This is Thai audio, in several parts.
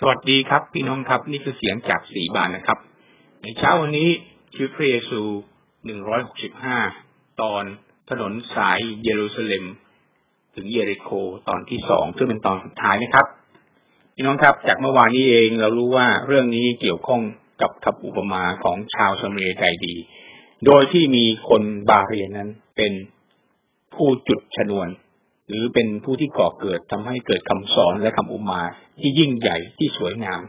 สวัสดีครับ พี่น้องครับ นี่คือเสียงจากสีบานนะครับ ในเช้าวันนี้ชีวิตพระเยซูหนึ่งร้อยหกสิบห้าตอนถนนสายเยรูซาเล็ม ถึงเยริโคตอนที่สองซึ่งเป็นตอนสุดท้ายนะครับ พี่น้องครับ จากเมื่อวานนี้เองเรารู้ว่าเรื่องนี้เกี่ยวข้องกับทับอุปมาของชาวสมเรียใจดี โดยที่มีคนบาเรียนนั้นเป็นผู้จุดชนวน หรือเป็นผู้ที่ก่อเกิดทำให้เกิดคำสอนและคำอุมาที่ยิ่งใหญ่ที่สวยงาม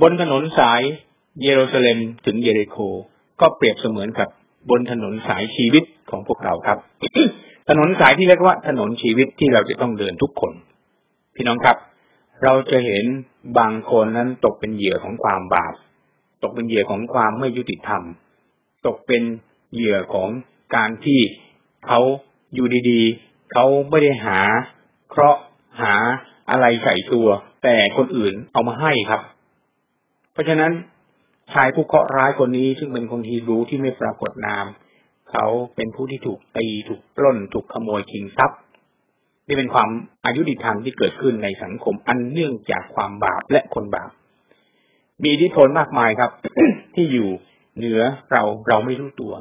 บนถนนสายเยรูซาเล็มถึงเยริโค ก็เปรียบเสมือนกับบนถนนสายชีวิตของพวกเราครับ ถนนสายที่เรียกว่าถนนชีวิตที่เราจะต้องเดินทุกคน พี่น้องครับ เราจะเห็นบางคนนั้นตกเป็นเหยื่อของความบาป ตกเป็นเหยื่อของความไม่ยุติธรรม ตกเป็นเหยื่อของการที่เขาอยู่ดีๆ เขาไม่ได้หา เคราะห์หาอะไรใส่ตัว แต่คนอื่นเอามาให้ครับ เพราะฉะนั้นชายผู้เคราะห์ร้ายคนนี้ซึ่งเป็นคนฮีบรูที่ไม่ปรากฏนาม เขาเป็นผู้ที่ถูกตีถูกปล้น ถูกขโมยชิงทรัพย์ นี่เป็นความอายุติธรรมที่เกิดขึ้นในสังคมอันเนื่องจากความบาปและคนบาป มีอิทธิพลมากมายครับ ที่อยู่เหนือเราเราไม่รู้ตัว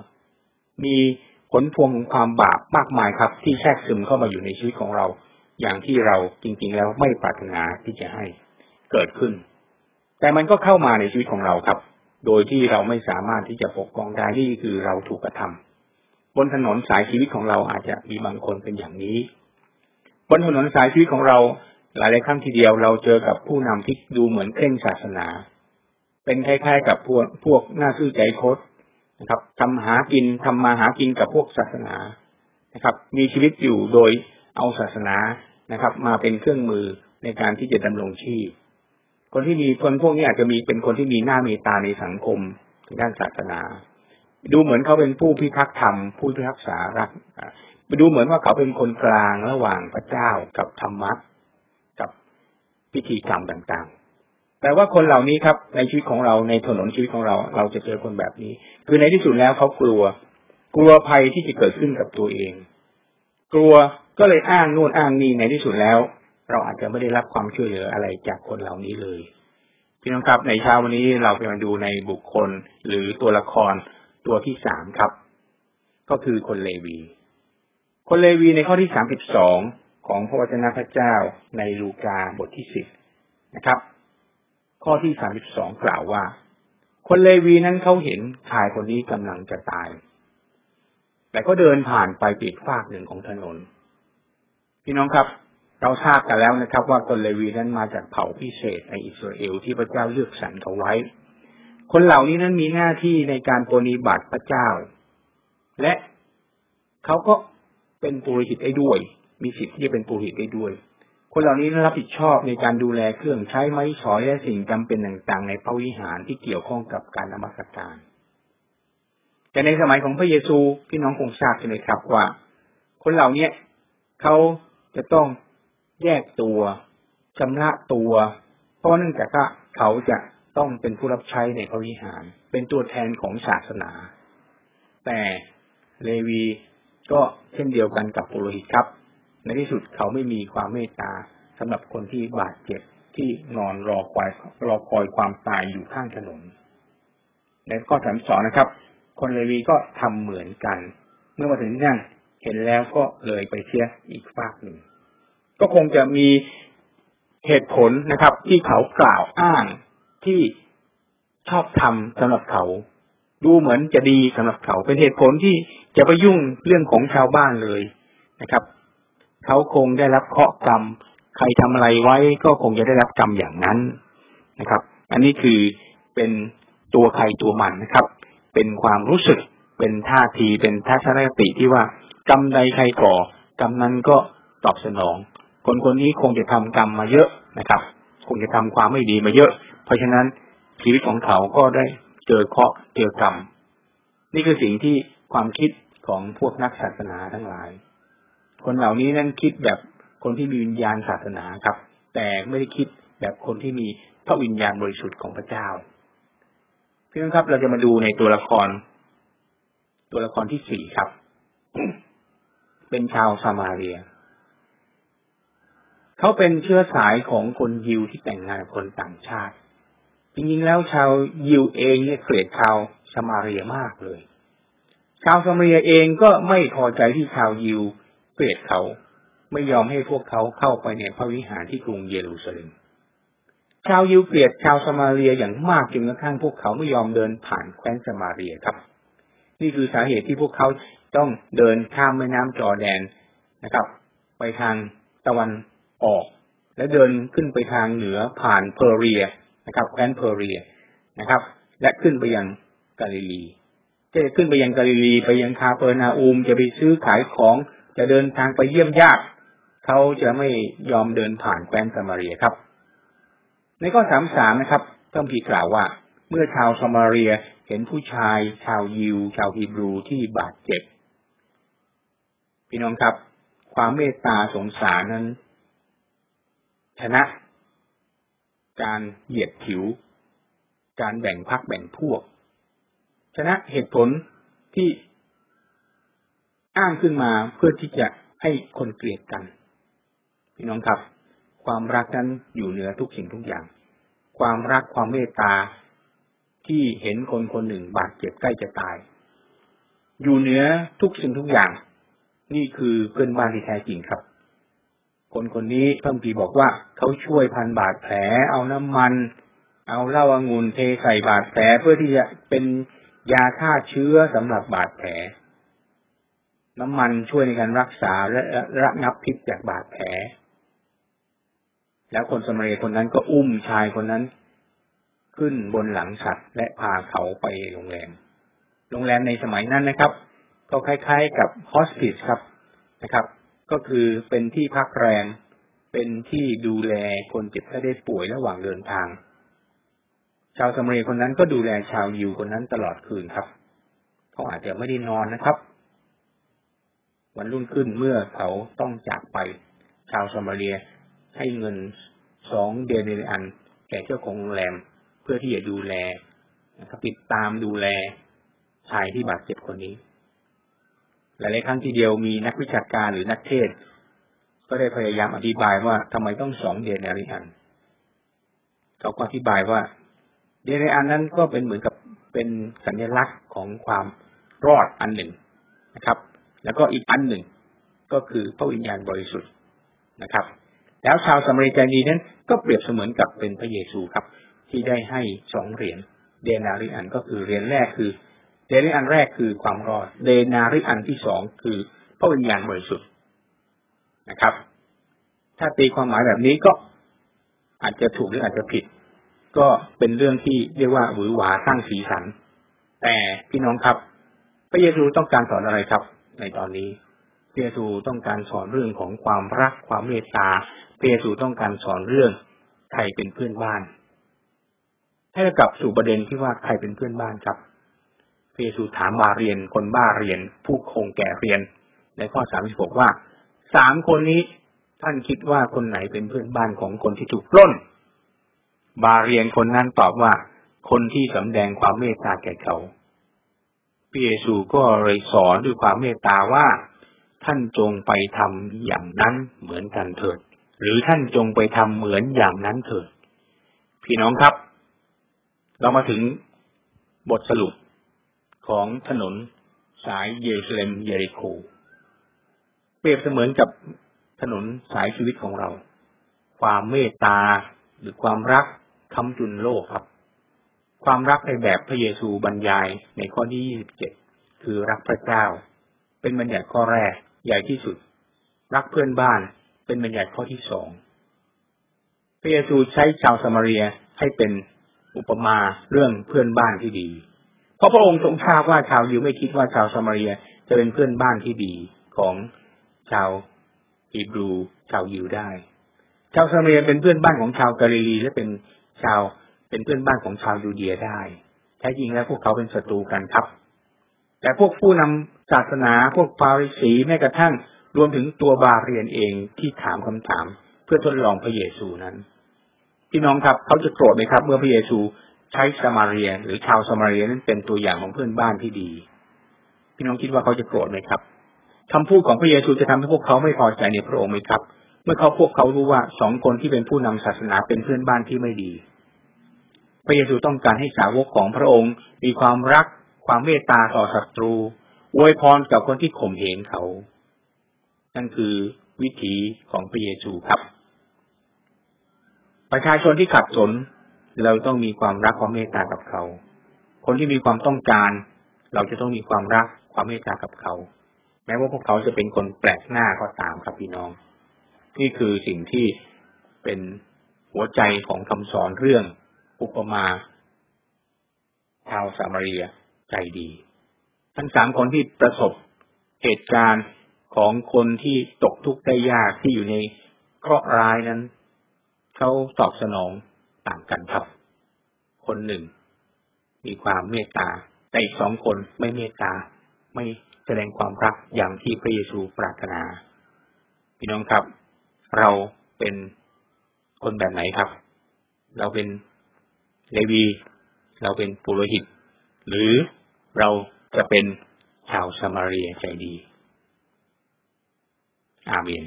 มี ผลพวงของความบาปมากมายครับ ที่แทรกซึมเข้ามาอยู่ในชีวิตของเรา อย่างที่เราจริง ๆ แล้วไม่ปรารถนาที่จะให้เกิดขึ้น แต่มันก็เข้ามาในชีวิตของเราครับ โดยที่เราไม่สามารถที่จะปกป้องได้ที่คือเราถูกกระทำบนถนนสายชีวิตของเราอาจจะมีบางคนเป็นอย่างนี้ บนถนนสายชีวิตของเราหลายๆครั้งทีเดียวเราเจอกับผู้นำที่ดูเหมือนเคร่งศาสนา เป็นคล้ายๆกับพวกพวกหน้าซื่อใจคด นะครับทำหากินทำมาหากินกับพวกศาสนานะครับ มีชีวิตอยู่โดยเอาศาสนานะครับ มาเป็นเครื่องมือในการที่จะดำรงชีพ คนที่มีคนพวกนี้อาจจะมีเป็นคนที่มีหน้าเมตตาในสังคมด้านศาสนา ดูเหมือนเขาเป็นผู้พิทักษ์ธรรมผู้พิทักษ์สาระดูเหมือนว่าเขาเป็นคนกลางระหว่างพระเจ้ากับธรรมะกับพิธีกรรมต่างๆ แต่ว่าคนเหล่านี้ครับ ในชีวิตของเราในถนนชีวิตของเรา เราจะเจอคนแบบนี้ คือในที่สุดแล้วเขากลัว กลัวภัยที่จะเกิดขึ้นกับตัวเอง กลัวก็เลยอ้างนู่นอ้างนี่ในที่สุดแล้ว เราอาจจะไม่ได้รับความช่วยเหลืออะไรจากคนเหล่านี้เลยพี่น้องครับในเช้าวันนี้เราไปมาดูในบุคคลหรือตัวละครตัวที่สามครับ ก็คือคนเลวี คนเลวีในข้อที่สามสิบสองของพระวจนะพระเจ้าในลูกาบทที่สิบนะครับ ข้อที่สามสิบสองกล่าวว่า คนเลวีนั้นเขาเห็นชายคนนี้กำลังจะตาย แต่ก็เดินผ่านไปปีกฝากหนึ่งของถนน พี่น้องครับ เราทราบกันแล้วนะครับ ว่าคนเลวีนั้นมาจากเผ่าพิเศษในอิสราเอลที่พระเจ้าเลือกสรรเขาไว้ คนเหล่านี้นั้นมีหน้าที่ในการปฏิบัติพระเจ้า และเขาก็เป็นปุโรหิตได้ด้วย มีสิทธิ์ที่จะเป็นปุโรหิตได้ด้วย คนเหล่านี้รับผิดชอบในการดูแลเครื่องใช้ไม้ฉอยและสิ่งจำเป็นต่างๆ ในพระวิหารที่เกี่ยวข้องกับการนมัสการ แต่ในสมัยของพระเยซูพี่น้องคงทราบใช่ไหมครับว่า คนเหล่านี้เขาจะต้องแยกตัวชำระตัว เพราะเนื่องจากว่าเขาจะต้องเป็นผู้รับใช้ในพระวิหาร เป็นตัวแทนของศาสนา แต่เลวีก็เช่นเดียวกันกับปุโรหิตครับ ในที่สุดเขาไม่มีความเมตตาสำหรับคนที่บาดเจ็บที่นอนรอคอยรอคอยความตายอยู่ข้างถนน ในข้อสามสอนนะครับ คนเลวีก็ทำเหมือนกัน เมื่อมาถึงที่นั่นเห็นแล้วก็เลยไปเชียอีกฝากหนึ่ง ก็คงจะมีเหตุผลนะครับ ที่เขากล่าวอ้างที่ชอบทำสำหรับเขา ดูเหมือนจะดีสำหรับเขา เป็นเหตุผลที่จะไปยุ่งเรื่องของชาวบ้านเลยนะครับ เขาคงได้รับเคราะห์กรรม ใครทำอะไรไว้ก็คงจะได้รับกรรมอย่างนั้นนะครับ อันนี้คือเป็นตัวใครตัวมันนะครับ เป็นความรู้สึก เป็นท่าที เป็นทัศนคติที่ว่ากรรมใดใครก่อกรรมนั้นก็ตอบสนอง คนคนนี้คงจะทำกรรมมาเยอะนะครับ คงจะทำความไม่ดีมาเยอะ เพราะฉะนั้นชีวิตของเขาก็ได้เจอเคราะห์เจอกรรม นี่คือสิ่งที่ความคิดของพวกนักศาสนาทั้งหลาย คนเหล่านี้นั้นคิดแบบคนที่มีวิญญาณศาสนาครับ แต่ไม่ได้คิดแบบคนที่มีพระวิญญาณบริสุทธิ์ของพระเจ้าเพื่อนครับเราจะมาดูในตัวละคร ตัวละครที่สี่ครับ เป็นชาวซามาเรีย เขาเป็นเชื้อสายของคนยิวที่แต่งงานคนต่างชาติ จริงๆแล้วชาวยิวเองเนี่ยเกลียดชาวสมาเรียมากเลย ชาวสมาเรียเองก็ไม่พอใจที่ชาวยิว เกลียดเขา ไม่ยอมให้พวกเขาเข้าไปในพระวิหารที่กรุงเยรูซาเล็ม ชาวยิวเกลียดชาวสมาเรียอย่างมากจนกระทั่งพวกเขาไม่ยอมเดินผ่านแคว้นสมาเรียครับ นี่คือสาเหตุที่พวกเขาต้องเดินข้ามแม่น้ำจอแดนนะครับ ไปทางตะวันออก และเดินขึ้นไปทางเหนือผ่านเพอร์เรียนะครับแคว้นเพอร์เรียนะครับ และขึ้นไปยังกาลิลีจะขึ้นไปยังกาลิลีไปยังคาเปอร์นาอูมจะไปซื้อขายของ จะเดินทางไปเยี่ยมญาติเขาจะไม่ยอมเดินผ่านแคว้นสมาเรียครับ ในข้อสามสามนะครับต้องพีกล่าวว่า เมื่อชาวสมาเรียเห็นผู้ชาย ชาวยิว ชาวฮีบรูที่บาดเจ็บ พี่น้องครับ ความเมตตาสงสารนั้น ชนะ การเหยียดผิว การแบ่งพักแบ่งพวก ชนะเหตุผลที่ อ้างขึ้นมาเพื่อที่จะให้คนเกลียดกัน พี่น้องครับ ความรักนั้นอยู่เหนือทุกสิ่งทุกอย่าง ความรักความเมตตาที่เห็นคนคนหนึ่งบาดเจ็บใกล้จะตาย อยู่เหนือทุกสิ่งทุกอย่าง นี่คือเพื่อนบ้านที่แท้จริงครับ คนคนนี้พระพีบอกว่าเขาช่วยพันบาดแผล เอาน้ำมัน เอาเหล้าอางุ่นเทใส่บาดแผลเพื่อที่จะเป็นยาฆ่าเชื้อสำหรับบาดแผล น้ำมันช่วยในการรักษาและระงับพิษจากบาดแผล แล้วคนสมัยคนนั้นก็อุ้มชายคนนั้น ขึ้นบนหลังสัตว์และพาเขาไปโรงแรม โรงแรมในสมัยนั้นนะครับ ก็คล้ายๆกับฮอสพิสครับนะครับ ก็คือเป็นที่พักแรม เป็นที่ดูแลคนเจ็บไข้ได้ป่วยระหว่างเดินทาง ชาวสมัยคนนั้นก็ดูแลชาวยิวคนนั้นตลอดคืนครับ เขาอาจจะไม่ได้นอนนะครับ วันรุ่งขึ้นเมื่อเขาต้องจากไป ชาวสมาเรียให้เงินสองเดนเนอัน แก่เจ้าของโรงแรม เพื่อที่จะดูแลนะครับติดตามดูแลชายที่บาดเจ็บคนนี้ หลายๆครั้งทีเดียวมีนักวิชาการหรือนักเทศ ก็ได้พยายามอธิบายว่าทำไมต้องสองเดนาริอัน เขาก็อธิบายว่า เดนาริอันนั้นก็เป็นเหมือนกับเป็นสัญลักษณ์ของความรอดอันหนึ่งนะครับ แล้วก็อีกอันหนึ่งก็คือพระวิญญาณบริสุทธิ์นะครับ แล้วชาวสมัยจานีนั้นก็เปรียบเสมือนกับเป็นพระเยซูครับ ที่ได้ให้สองเหรียญเดนาริอันก็คือเหรียญแรกคือเดนาริอันแรกคือความรอด เดนาริอันที่สองคือพระวิญญาณบริสุทธิ์นะครับ ถ้าตีความหมายแบบนี้ก็อาจจะถูกหรืออาจจะผิด ก็เป็นเรื่องที่เรียกว่าหวือหวาสร้างสีสัน แต่พี่น้องครับ พระเยซูต้องการสอนอะไรครับ ในตอนนี้พระเยซูต้องการสอนเรื่องของความรักความเมตตาพระเยซูต้องการสอนเรื่องใครเป็นเพื่อนบ้าน ให้กลับสู่ประเด็นที่ว่าใครเป็นเพื่อนบ้านครับพระเยซูถามบาเรียนคนบ้าเรียน ผู้คงแก่เรียน ในข้อสามสิบหกว่าสามคนนี้ท่านคิดว่าคนไหนเป็นเพื่อนบ้านของคนที่ถูกปล้น บาเรียนคนนั้นตอบว่า คนที่สำแดงความเมตตาแก่เขา พระเยซูก็เลยสอนด้วยความเมตตาว่า ท่านจงไปทำอย่างนั้นเหมือนกันเถิด หรือท่านจงไปทำเหมือนอย่างนั้นเถิด พี่น้องครับ เรามาถึงบทสรุปของถนนสายเยรูซาเล็มเยริโค เปรียบเสมือนกับถนนสายชีวิตของเรา ความเมตตาหรือความรักคำจุนโลกครับ ความรักในแบบพระเยซูบรรยายในข้อที่ยี่สิบเจ็ดคือรักพระเจ้า เป็นบัญญัติข้อแรกใหญ่ที่สุด รักเพื่อนบ้านเป็นบัญญัติข้อที่สองพระเยซูใช้ชาวสมาเรียให้เป็นอุปมาเรื่องเพื่อนบ้านที่ดี เพราะพระองค์ทรงทราบว่าชาวยิวไม่คิดว่าชาวสมาเรียจะเป็นเพื่อนบ้านที่ดีของชาวฮีบรูชาวยิวได้ ชาวสมาเรียเป็นเพื่อนบ้านของชาวกาลิลีและเป็นชาว เป็นเพื่อนบ้านของชาวยูเดียได้ แท้จริงแล้วพวกเขาเป็นศัตรูกันครับ แต่พวกผู้นำศาสนาพวกฟาริสีแม้กระทั่งรวมถึงตัวบาเรียนเองที่ถามคำถาม เพื่อทดลองพระเยซูนั้น พี่น้องครับ เขาจะโกรธไหมครับ เมื่อพระเยซูใช้สมาเรียหรือชาวสมาเรียนั้นเป็นตัวอย่างของเพื่อนบ้านที่ดี พี่น้องคิดว่าเขาจะโกรธไหมครับคำพูดของพระเยซูจะทำให้พวกเขาไม่พอใจในพระองค์ไหมครับ เมื่อเขาพวกเขารู้ว่าสองคนที่เป็นผู้นำศาสนาเป็นเพื่อนบ้านที่ไม่ดี พระเยซูต้องการให้สาวกของพระองค์ มีความรักความเมตตาต่อศัตรูอวยพรกับคนที่ข่มเหงเขา นั่นคือวิถีของพระเยซูครับ ประชาชนที่ขัดสน เราต้องมีความรักความเมตตากับเขา คนที่มีความต้องการ เราจะต้องมีความรักความเมตตากับเขา แม้ว่าพวกเขาจะเป็นคนแปลกหน้าก็ตามครับพี่น้อง นี่คือสิ่งที่เป็นหัวใจของคำสอนเรื่อง อุปมา ชาวสามาเรียใจดี ทั้งสามคนที่ประสบเหตุการณ์ของคนที่ตกทุกข์ได้ยากที่อยู่ในเคราะห์ร้ายนั้น เขาตอบสนองต่างกันครับ คนหนึ่ง มีความเมตตาแต่อีกสองคนไม่เมตตาไม่แสดงความรักอย่างที่พระเยซูปรารถนา พี่น้องครับ เราเป็นคนแบบไหนครับ เราเป็น เลวี เราเป็นปุโรหิต หรือเราจะเป็นชาวสมาเรียใจดี อาเมน